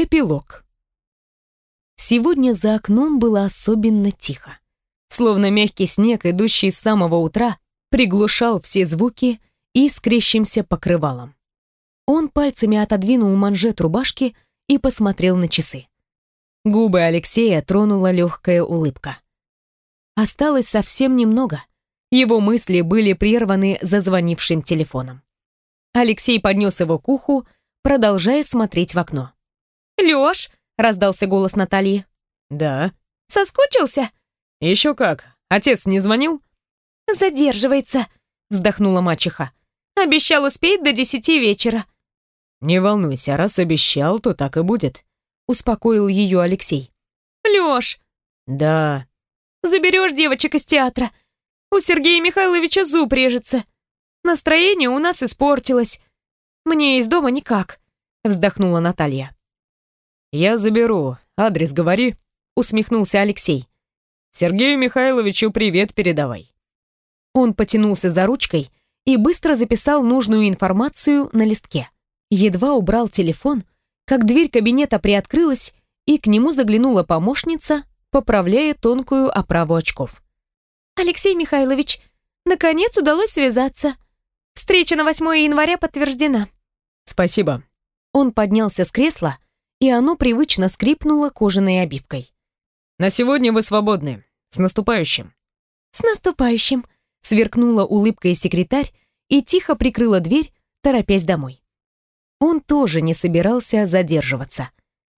Эпилог. Сегодня за окном было особенно тихо. Словно мягкий снег, идущий с самого утра, приглушал все звуки искрящимся покрывалом. Он пальцами отодвинул манжет рубашки и посмотрел на часы. Губы Алексея тронула легкая улыбка. Осталось совсем немного. Его мысли были прерваны зазвонившим телефоном. Алексей поднес его к уху, продолжая смотреть в окно. «Лёш!» — раздался голос Натальи. «Да». «Соскучился?» «Еще как. Отец не звонил?» «Задерживается», — вздохнула мачеха. «Обещал успеть до десяти вечера». «Не волнуйся, раз обещал, то так и будет», — успокоил ее Алексей. «Лёш!» «Да». «Заберешь девочек из театра. У Сергея Михайловича зуб режется. Настроение у нас испортилось. Мне из дома никак», — вздохнула Наталья. «Я заберу. Адрес говори», — усмехнулся Алексей. «Сергею Михайловичу привет передавай». Он потянулся за ручкой и быстро записал нужную информацию на листке. Едва убрал телефон, как дверь кабинета приоткрылась, и к нему заглянула помощница, поправляя тонкую оправу очков. «Алексей Михайлович, наконец удалось связаться. Встреча на 8 января подтверждена». «Спасибо». Он поднялся с кресла, и оно привычно скрипнуло кожаной обивкой. «На сегодня вы свободны. С наступающим!» «С наступающим!» — сверкнула улыбкой секретарь и тихо прикрыла дверь, торопясь домой. Он тоже не собирался задерживаться.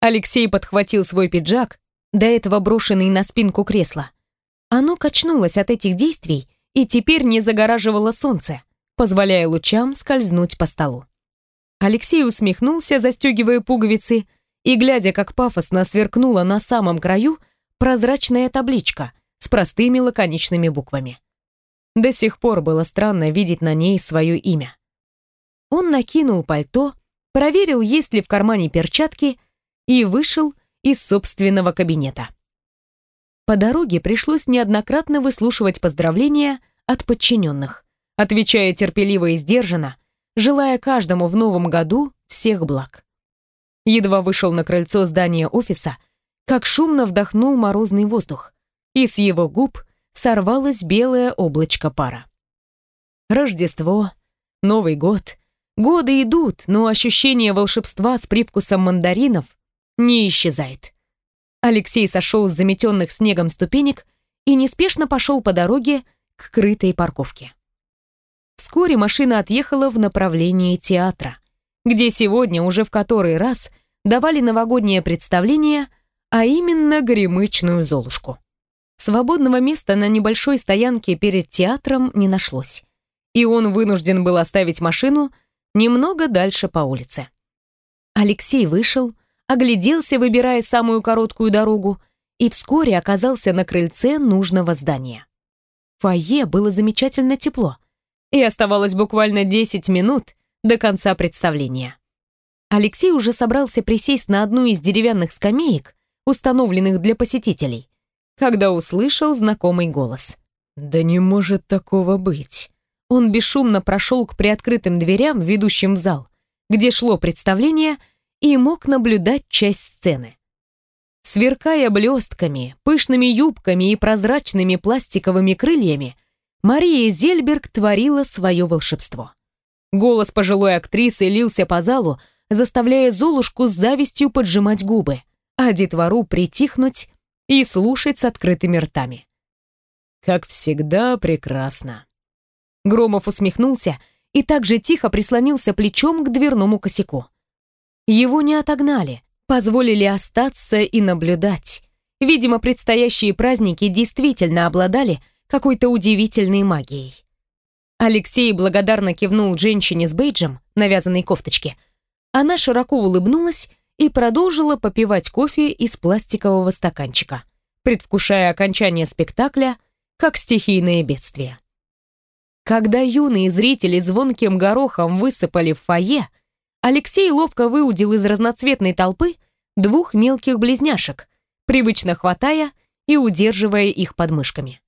Алексей подхватил свой пиджак, до этого брошенный на спинку кресла. Оно качнулось от этих действий и теперь не загораживало солнце, позволяя лучам скользнуть по столу. Алексей усмехнулся, застегивая пуговицы, и, глядя, как пафосно сверкнула на самом краю прозрачная табличка с простыми лаконичными буквами. До сих пор было странно видеть на ней свое имя. Он накинул пальто, проверил, есть ли в кармане перчатки, и вышел из собственного кабинета. По дороге пришлось неоднократно выслушивать поздравления от подчиненных, отвечая терпеливо и сдержанно, желая каждому в новом году всех благ. Едва вышел на крыльцо здания офиса, как шумно вдохнул морозный воздух, и с его губ сорвалось белое облачко пара. Рождество, Новый год. Годы идут, но ощущение волшебства с привкусом мандаринов не исчезает. Алексей сошел с заметенных снегом ступенек и неспешно пошел по дороге к крытой парковке. Вскоре машина отъехала в направлении театра где сегодня уже в который раз давали новогоднее представление, а именно горемычную Золушку. Свободного места на небольшой стоянке перед театром не нашлось, и он вынужден был оставить машину немного дальше по улице. Алексей вышел, огляделся, выбирая самую короткую дорогу, и вскоре оказался на крыльце нужного здания. В фойе было замечательно тепло, и оставалось буквально 10 минут, до конца представления. Алексей уже собрался присесть на одну из деревянных скамеек, установленных для посетителей, когда услышал знакомый голос. «Да не может такого быть!» Он бесшумно прошел к приоткрытым дверям, ведущим в зал, где шло представление, и мог наблюдать часть сцены. Сверкая блестками, пышными юбками и прозрачными пластиковыми крыльями, Мария Зельберг творила свое волшебство. Голос пожилой актрисы лился по залу, заставляя Золушку с завистью поджимать губы, а детвору притихнуть и слушать с открытыми ртами. «Как всегда прекрасно». Громов усмехнулся и также тихо прислонился плечом к дверному косяку. Его не отогнали, позволили остаться и наблюдать. Видимо, предстоящие праздники действительно обладали какой-то удивительной магией. Алексей благодарно кивнул женщине с бейджем на вязаной кофточке. Она широко улыбнулась и продолжила попивать кофе из пластикового стаканчика, предвкушая окончание спектакля как стихийное бедствие. Когда юные зрители звонким горохом высыпали в фойе, Алексей ловко выудил из разноцветной толпы двух мелких близняшек, привычно хватая и удерживая их подмышками.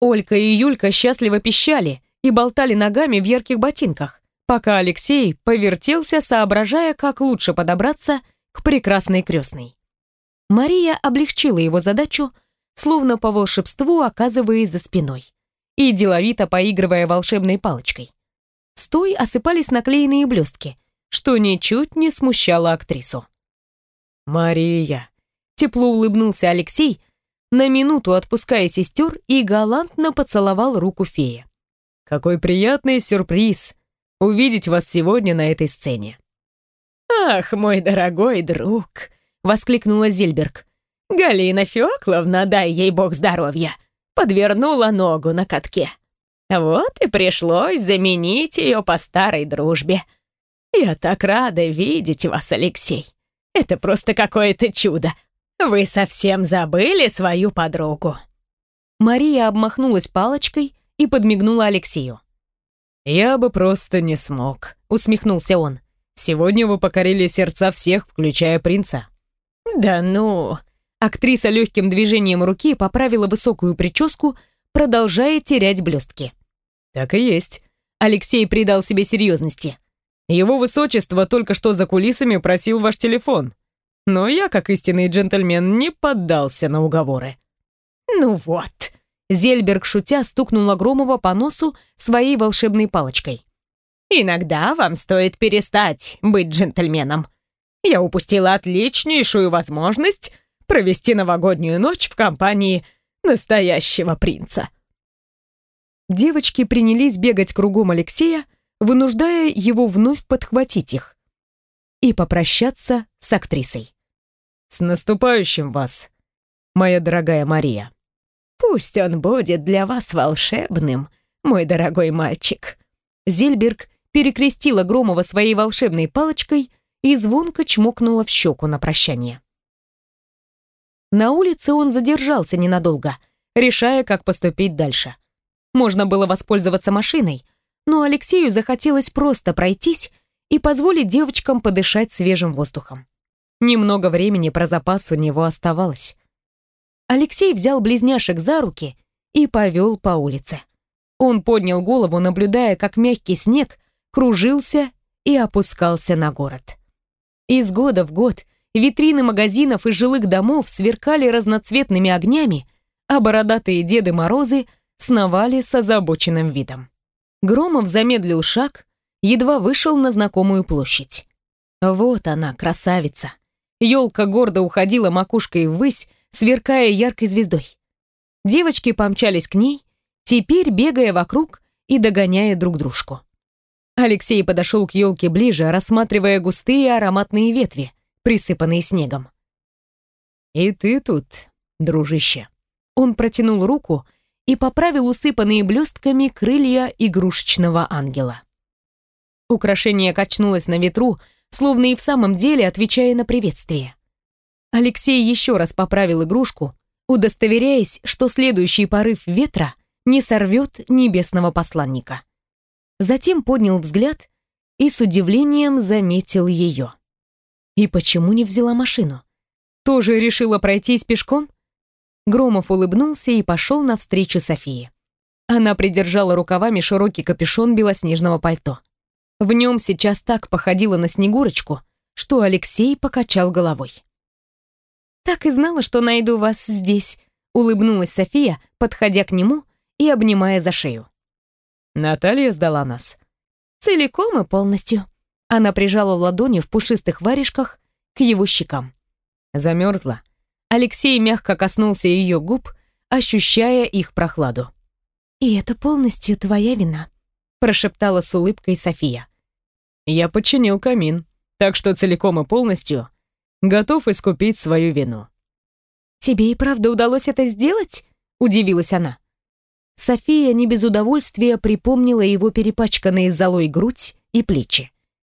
Олька и Юлька счастливо пищали, и болтали ногами в ярких ботинках, пока Алексей повертелся, соображая, как лучше подобраться к прекрасной крестной. Мария облегчила его задачу, словно по волшебству оказываясь за спиной и деловито поигрывая волшебной палочкой. С той осыпались наклеенные блестки, что ничуть не смущало актрису. «Мария!» — тепло улыбнулся Алексей, на минуту отпуская сестер и галантно поцеловал руку феи. «Какой приятный сюрприз увидеть вас сегодня на этой сцене!» «Ах, мой дорогой друг!» — воскликнула Зильберг. «Галина Феокловна, дай ей бог здоровья, подвернула ногу на катке. Вот и пришлось заменить ее по старой дружбе. Я так рада видеть вас, Алексей. Это просто какое-то чудо. Вы совсем забыли свою подругу». Мария обмахнулась палочкой и подмигнула Алексею. «Я бы просто не смог», — усмехнулся он. «Сегодня вы покорили сердца всех, включая принца». «Да ну...» Актриса легким движением руки поправила высокую прическу, продолжая терять блестки. «Так и есть». Алексей придал себе серьезности. «Его высочество только что за кулисами просил ваш телефон. Но я, как истинный джентльмен, не поддался на уговоры». «Ну вот», Зельберг, шутя, стукнула Громова по носу своей волшебной палочкой. «Иногда вам стоит перестать быть джентльменом. Я упустила отличнейшую возможность провести новогоднюю ночь в компании настоящего принца». Девочки принялись бегать кругом Алексея, вынуждая его вновь подхватить их и попрощаться с актрисой. «С наступающим вас, моя дорогая Мария!» Пусть он будет для вас волшебным, мой дорогой мальчик». Зельберг перекрестила Громова своей волшебной палочкой и звонко чмокнула в щеку на прощание. На улице он задержался ненадолго, решая, как поступить дальше. Можно было воспользоваться машиной, но Алексею захотелось просто пройтись и позволить девочкам подышать свежим воздухом. Немного времени про запас у него оставалось. Алексей взял близняшек за руки и повел по улице. Он поднял голову, наблюдая, как мягкий снег кружился и опускался на город. Из года в год витрины магазинов и жилых домов сверкали разноцветными огнями, а бородатые Деды Морозы сновали с озабоченным видом. Громов замедлил шаг, едва вышел на знакомую площадь. Вот она, красавица. Елка гордо уходила макушкой ввысь, сверкая яркой звездой. Девочки помчались к ней, теперь бегая вокруг и догоняя друг дружку. Алексей подошел к елке ближе, рассматривая густые ароматные ветви, присыпанные снегом. «И ты тут, дружище». Он протянул руку и поправил усыпанные блестками крылья игрушечного ангела. Украшение качнулось на ветру, словно и в самом деле отвечая на приветствие. Алексей еще раз поправил игрушку, удостоверяясь, что следующий порыв ветра не сорвет небесного посланника. Затем поднял взгляд и с удивлением заметил ее. И почему не взяла машину? Тоже решила пройтись пешком? Громов улыбнулся и пошел навстречу Софии. Она придержала рукавами широкий капюшон белоснежного пальто. В нем сейчас так походило на Снегурочку, что Алексей покачал головой. «Так и знала, что найду вас здесь», — улыбнулась София, подходя к нему и обнимая за шею. «Наталья сдала нас». «Целиком и полностью». Она прижала ладони в пушистых варежках к его щекам. Замерзла. Алексей мягко коснулся ее губ, ощущая их прохладу. «И это полностью твоя вина», — прошептала с улыбкой София. «Я починил камин, так что целиком и полностью готов искупить свою вину. «Тебе и правда удалось это сделать?» — удивилась она. София не без удовольствия припомнила его перепачканные золой грудь и плечи.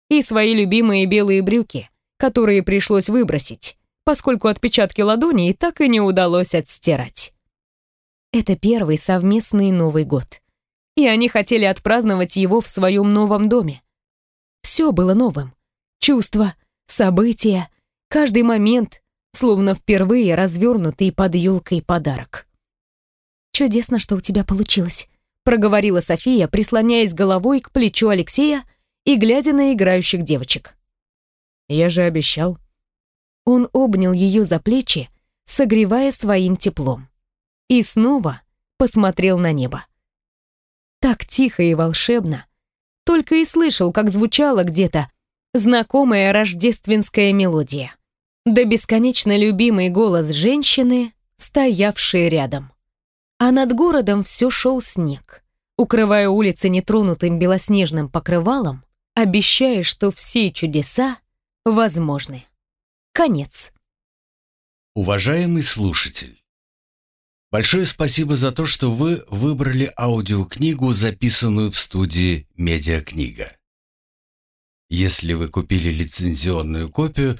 И свои любимые белые брюки, которые пришлось выбросить, поскольку отпечатки ладоней так и не удалось отстирать. Это первый совместный Новый год. И они хотели отпраздновать его в своем новом доме. Все было новым. Чувства, события, Каждый момент, словно впервые развернутый под елкой подарок. «Чудесно, что у тебя получилось», — проговорила София, прислоняясь головой к плечу Алексея и глядя на играющих девочек. «Я же обещал». Он обнял ее за плечи, согревая своим теплом. И снова посмотрел на небо. Так тихо и волшебно. Только и слышал, как звучала где-то знакомая рождественская мелодия. Да бесконечно любимый голос женщины, стоявшей рядом. А над городом все шел снег, укрывая улицы нетронутым белоснежным покрывалом, обещая, что все чудеса возможны. Конец. Уважаемый слушатель, большое спасибо за то, что вы выбрали аудиокнигу, записанную в студии «Медиакнига». Если вы купили лицензионную копию,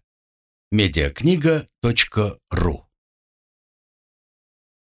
mediakнига.ру